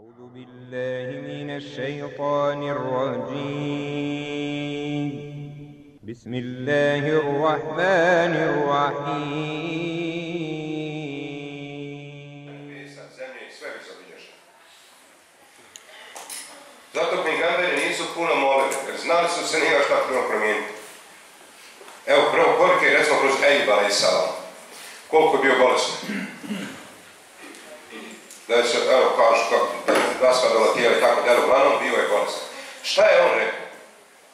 أعوذ بالله من الشيطان الرجيم بسم الله الرحمن الرحيم. Evo, prvo je recimo kroz Ejba i Salam. Koliko je bio bolestan. Da je se, evo, kažu raspadalo tijelo i tako delo, uglavnom bio je bolestan. Šta je on rekao?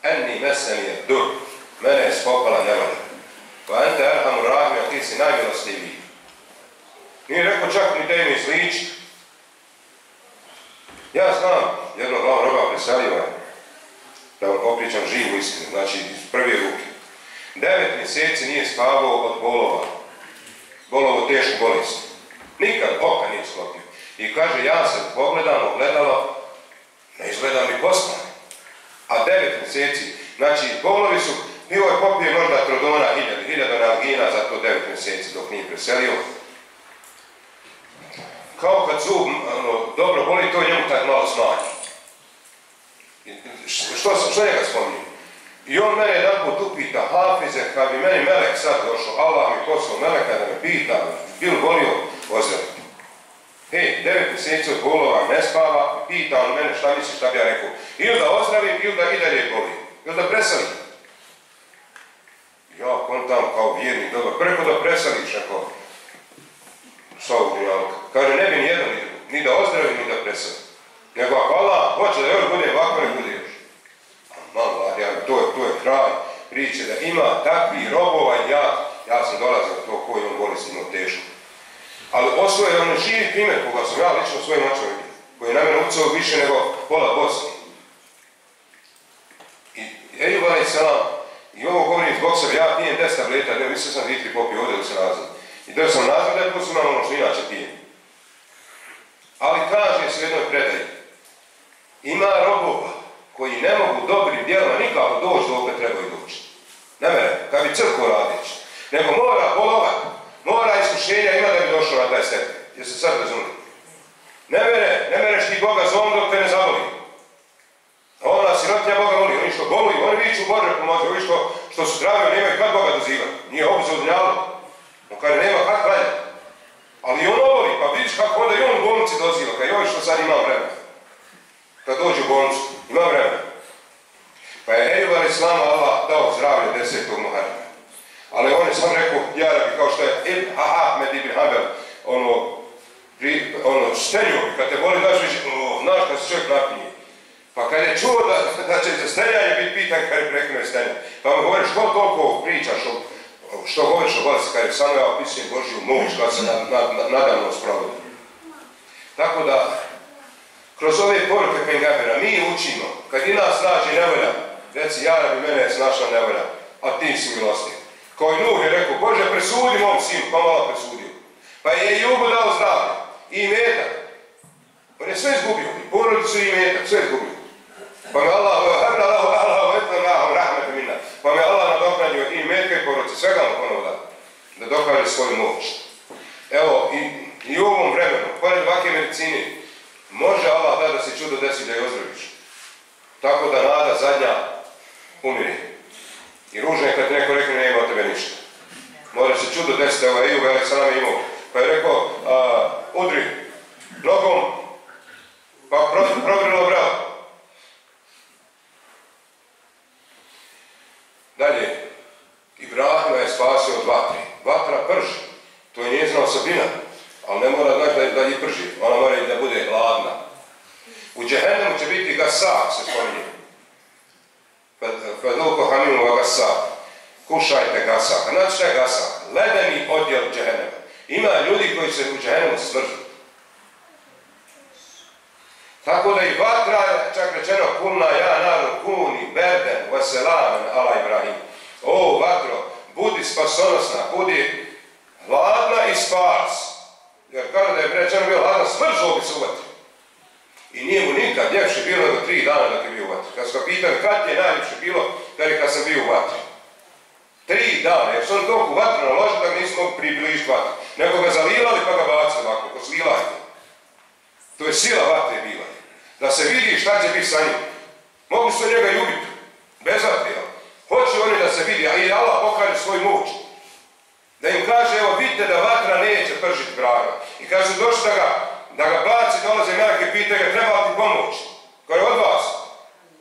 Enni mesen je dur, mene je spopala nevolja. Pa ente erhamu rahmi, a ti si najmilostiviji. Nije rekao čak ni da ime sliči. Ja znam jednog glavnog roba preselio je, da vam popričam živu istinu, znači iz prve ruke. Devet mjeseci nije spavao od bolova, bolovo tešku bolest. Nikad oka nije sklopio. I kaže, ja se pogledam, ogledalo, ne izgledam ni poslan. A devet mjeseci, znači bolovi su, pivo je popio možda trodona hiljada, hiljada analgina za to devet mjeseci dok nije preselio kao kad zub ono, dobro boli, to njemu tak malo smanji. Što, što njega spominje? I on mene jedan put upita, Hafize, kad bi meni Melek sad došao, Allah mi poslao Meleka da me pita, bil volio ozdraviti. Hej, devet mjeseci od bolova ne spava, pita on mene šta misli šta bi ja rekao. Ili da ozdravim, ili da i dalje boli. Ili da presalim. Ja kontam kao vjernik, dobro, preko da presališ, ako sa ovog. Kaže, ne bi ni ni da ozdravi, ni da presadi. Nego ako Allah hoće da još bude ovako, ne bude još. Malo, ja, to je, to je kraj priče, da ima takvih robova ja, ja sam dolazio to koji on. Ali osvoje je ono živi primjer koga sam ja lično svojim očima koji je na mene ucao više nego pola Bosne. I Ejub a.s. i ovo govorim zbog sebe, ja pijem 10 tableta, ne mislio sam litri popio ovdje da se. I da sam nazvao da je posumano ono što inače pijem. Ali kaže se u jednoj predaji, ima robova koji ne mogu dobrim djelima nikako doći do opet trebaju doći. Ne mere, kad bi crko radić. Nego mora bolovat, mora iskušenja ima da bi se sad razumije. Ne mere, ne mereš ti Boga zlom dok te ne zavoli. A ona sirotinja Boga voli, oni što boluju, oni viću Bože pomozi, ovi što, što su zdravi, nemaju kad Boga dozivati. Nije obzir odnjalo. On kaže, nema kak klanja. Ali i on voli, pa vidiš kako onda i on u bolnici doziva, kad joj što sad ima vremena. Kad dođe u bolnicu, ima vremena. Pa je Ejub a.s. Allah dao zdravlje desetog Muharrema. Ali on je sam rekao, ja kao što je Ibn Ahmed ibn Habel, ono, pri, ono, stenju, kad te boli, znaš, više, o, znaš kad se čovjek napinje. Pa kad je čuo da, da će za stenjanje biti pitan, kad je stenja. Pa mu govori, što toliko pričaš o što govoriš o bolesti, kada samo ja opisujem Božju moć koja se nadavno sprovodi. Tako da, kroz ove poruke Pengabera mi učimo, kad i nas nađe nevolja, reci, ja bi mene je snašla nevolja, a ti si milostiv. Kao i Nuh je rekao, Bože, presudi mom sinu, pa malo presudio. Pa je i Jugo dao zdravlje, i metak. On je sve izgubio, i porodicu i metak, sve izgubio. Pa me Allah, etna Allahu, rahmetu minna. Pa me Allah nadoknadio i metka i porodice, svega mu ponovo da, da dokaže svoju moć. Evo, i, i u ovom vremenu, pored ovakve medicine, može Allah da da se čudo desi da je ozdraviš. Tako da nada zadnja umire. I ružno je kad neko rekne nema od tebe ništa. Može se čudo desiti, evo Ejub je sam imao. Pa je rekao, a, udri nogom, pa pro, provrilo bravo. Dalje, Ibrahima je spasio od vatre. Vatra prži, to je njezina osobina, ali ne mora znači da, je prži, ona mora i da bude hladna. U džehennemu će biti gasak, se spominje. Fadulko hamimu gasak. Kušajte gasak. Znači šta je gasak? Ledeni odjel džehennema. Ima ljudi koji se u svržu. Tako da i vatra čak rečeno kulna ja naru kuni berden vaselamen ala Ibrahim. O vatro, budi spasonosna, budi hladna i spas. Jer kada da je rečeno bio hladna, smržao bi se u vatri. I nije mu nikad ljepše bilo nego tri dana dok je bio u vatri. Kad su ga pitali kad je najljepše bilo, kad je kad sam bio u vatri. Dana, jer su oni toliko vatru naložili da ga nisu mogu približiti vatru. Nego ga zalivali pa ga bacili ovako, ko. To je sila vatre bila. Da se vidi šta će biti sa njim. Mogu se njega i ubiti. Bez vatrijal. Hoće oni da se vidi, a i Allah pokaže svoj moć. Da im kaže, evo vidite da vatra neće pržiti braga. I kaže, došli da ga, da ga baci, dolaze meleke, pitaju ga, treba ti pomoć? Koja je od vas?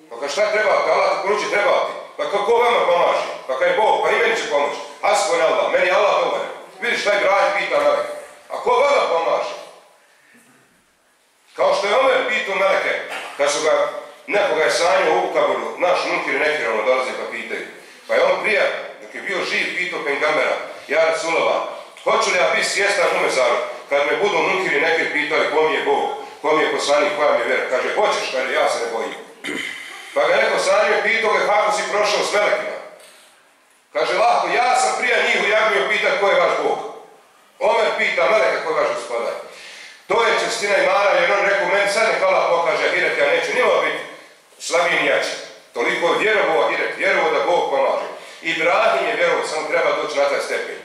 Pa kaže, šta treba? Allah ti poruči, treba ti. Pa kako vama pomaže? Pa kaj Bog, pa i meni će pomoći. Hasbun Allah, meni Allah dobar. Vidiš je Ibrahim pita meleke. A ko vama pomaže? Kao što je Omer pitao meleke, kad su ga, nekoga je sanjao u kaboru, naš nunkir nekirano dolaze pa pitaju. Pa je on prije, dok je bio živ, pitao Pengambera, ja Rasulova, hoću li ja biti svjestan u mezaru, kad me budu nunkiri neki pitali ko mi je Bog, ko mi je poslanik, koja mi je vera, kaže, hoćeš, kaže, ja se ne bojim. Pa ga neko sanjio pitao ga kako si prošao s melekima. Kaže, lako, ja sam prije njih u Jagmiju pitat ko je vaš Bog. Omer pita meleka ko je vaš gospodar. To je čestina imana, jer on rekao, meni sad nek Allah pokaže Ahiret, ja neću nima biti slabiji ni jači. Toliko je vjerovo Ahiret, vjerovo da Bog pomaže. Ibrahim je vjerovo, samo treba doći na taj stepen.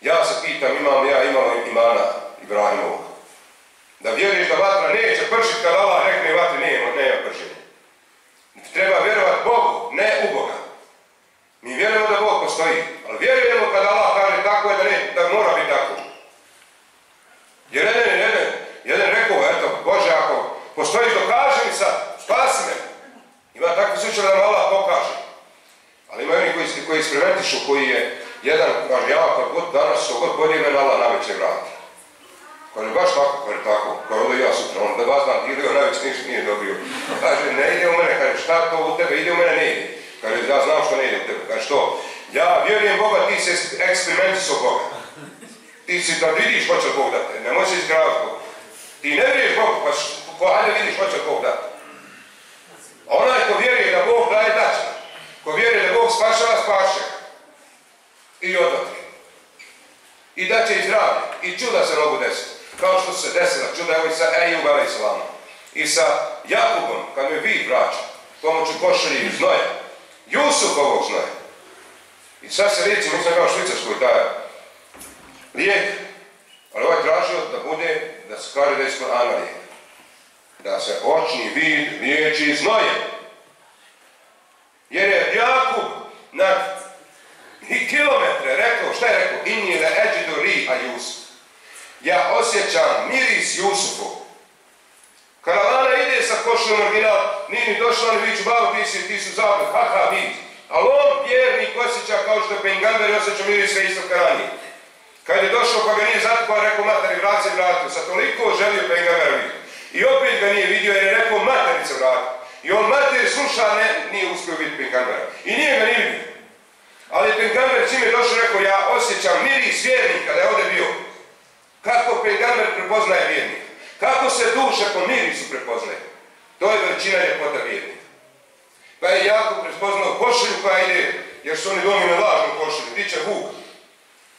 Ja se pitam, imam ja imao imana Ibrahimovog. Da vjeruješ da vatra neće pršiti kad Allah rekne vatri nema, nema pršenja. Treba vjerovat Bogu, ne u Boga. Mi vjerujemo da Bog postoji, ali vjerujemo kad Allah kaže tako je da, ne, da mora biti tako. Jer jedan, jedan, jedan rekao, eto, Bože, ako postojiš, dokaže mi sad, spasi me. Ima takvi slučaj da nam Allah pokaže. Ali ima oni koji, eksperimentišu, koji je jedan, kaže, ja god danas što god podije mene Allah najveće vrati. Kaže, baš tako, kaže tako, kaže, onda ja sutra, on da vas dan dilio, najveće ništa nije dobio. Kaže, ne ide u mene, kaže, šta to u tebe, ide u mene, ne ide. Kaže, ja znam što ne ide u tebe, kaže, što? Ja vjerujem Boga, ti se eksperimentisu Boga. Ti si da vidiš hoće Bog dati, nemoj se izgravati. Ti ne vjeruješ Bogu, pa ko hajde vidiš hoće Bog dati. Onaj ko vjeruje da Bog daje daće, ko vjeruje da Bog spašava, spaše. I odvati. I da će i zdravlje. I čuda se mogu desiti. Kao što se desila čuda evo i sa Ejub a.s. I sa Jakubom, kad me vid vraća, pomoću košalje i znoja. Jusufovog znoja. I sad se reći, mislim kao švicarskoj daje lijek, ali ovaj tražio da bude, da se kaže da je Ana lijek. Da se očni vid liječi znoje. Jer je Jakub na i kilometre rekao, šta je rekao? Inni le eđidu ri a Jusuf. Ja osjećam miris Jusufu. Karavana ide sa košom original, nije ni došla, oni viću, babo, ti si, ti su zabili, kakav vid. Ali on, vjernik, osjeća kao što Pengamber osjeća miris sve isto karani. Kad je došao pa ga nije zatukao, rekao materi, vrat se vratio. Sa toliko želio Pengamber. I opet ga nije vidio jer je rekao materice vrati. I on materi sluša, ne, nije uspio vidjeti Pengambera. I nije ga nije. Ali Pengamber čim je došao rekao, ja osjećam miris vjernika da je ovdje bio. Kako Pengamber prepoznaje vjernika? Kako se duša po mirisu prepoznaje? To je veličina ljepota vjernika. Pa je jako prepoznao košilju koja ide, jer su oni domi na lažnu košilju, tiče vuk.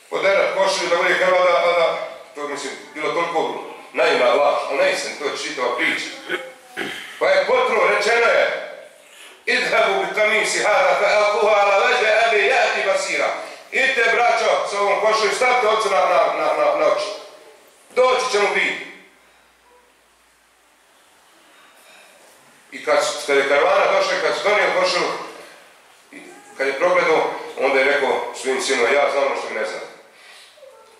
Poderat košilju da bude krvada, a da, to mislim, bilo toliko naima laž, ali ne istim, to je čitava priča. Pa je potro, rečeno je, idhabu bi kamisi hada fa alkuha ala veđe abi jati basira. Idite, braćo, s ovom košilju, stavite ocu na, na, na, na, oči. Doći će mu biti. I kad, kad je karavana došla, kad su donio košelu, kad je progledao, onda je rekao svim sinima, ja znam ono što mi ne znam.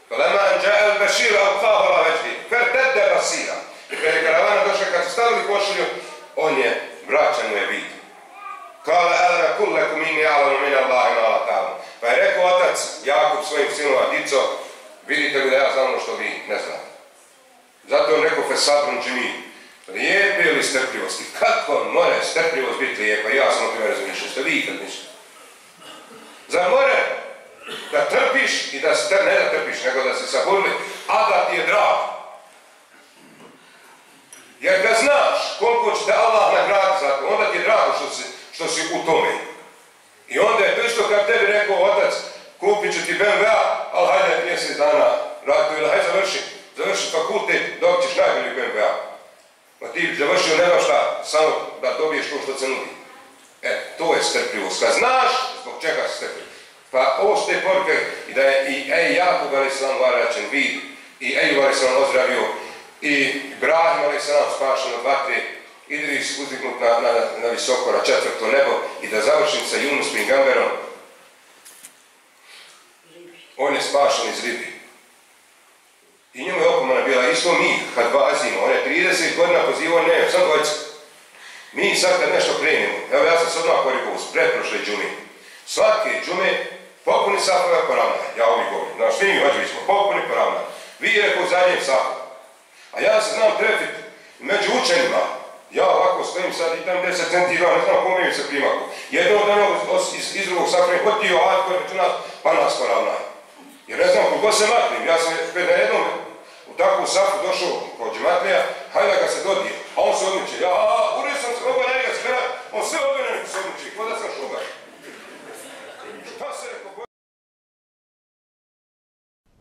Falema an ja'a al-bashir alqahu ala wajhi, fartadda basira. I kad je karavana došla, kad su stavili košelju, on je, vraćan mu je vid. Kala alana kullakum inni a'lamu min Allahi ma la ta'lamu. Pa je rekao otac Jakub svojim sinova, dico, vidite li da ja znam ono što vi ne znate. Zato je on rekao džemiju. Lijepe ili strpljivosti? Kako more strpljivost biti lijepa? Ja sam o tome razmišljao, ste vi ikad mislili. Zar more da trpiš i da ne da trpiš, nego da se saburli, a da ti je drago. Jer ga znaš koliko će te Allah nagrati za to, onda ti je drago što si, što si u tome. I onda je to isto kad tebi rekao otac, kupit ću ti BMW-a, ali hajde mjesec dana ratu ili hajde završi, završi fakultet dok ćeš najbolji BMW-a. Pa ti završio nema šta, samo da dobiješ to što se nudi. E, to je strpljivost. Kad znaš zbog čega si strpljiv. Pa ovo su te poruke i da je i Ej Jakub a.s. varačen vid, i Ejub a.s. ozdravio, i Ibrahim a.s. spašen od vatre, Idris uzdignut na, na, na visoko, na četvrto nebo i da završim sa Yunus Pingamberom. On je spašen iz ribi. I njemu je opomena bila isto mi kad vazimo. On je 30 godina pozivao ne, sam dvojca. Mi sad kad nešto krenemo, evo ja sam se odmah korigao s pretprošle džume. Svake džume popuni safove poravnaj. Ja ovdje govorim. Znaš, svi mi smo popuni poravnaj. Vi rekao zadnjem safu. A ja se znam trefit među učenima. Ja ovako stojim sad i tam 10 centi ne znam kome mi se primaku. Jedno od onog iz, iz drugog safra je hotio koji računa, pa nas poravnaj. Jer ne znam koliko se maknem. Ja sam na jednom u takvu safu došao kod džematlija, hajde ga se dodije. A on se odmiče.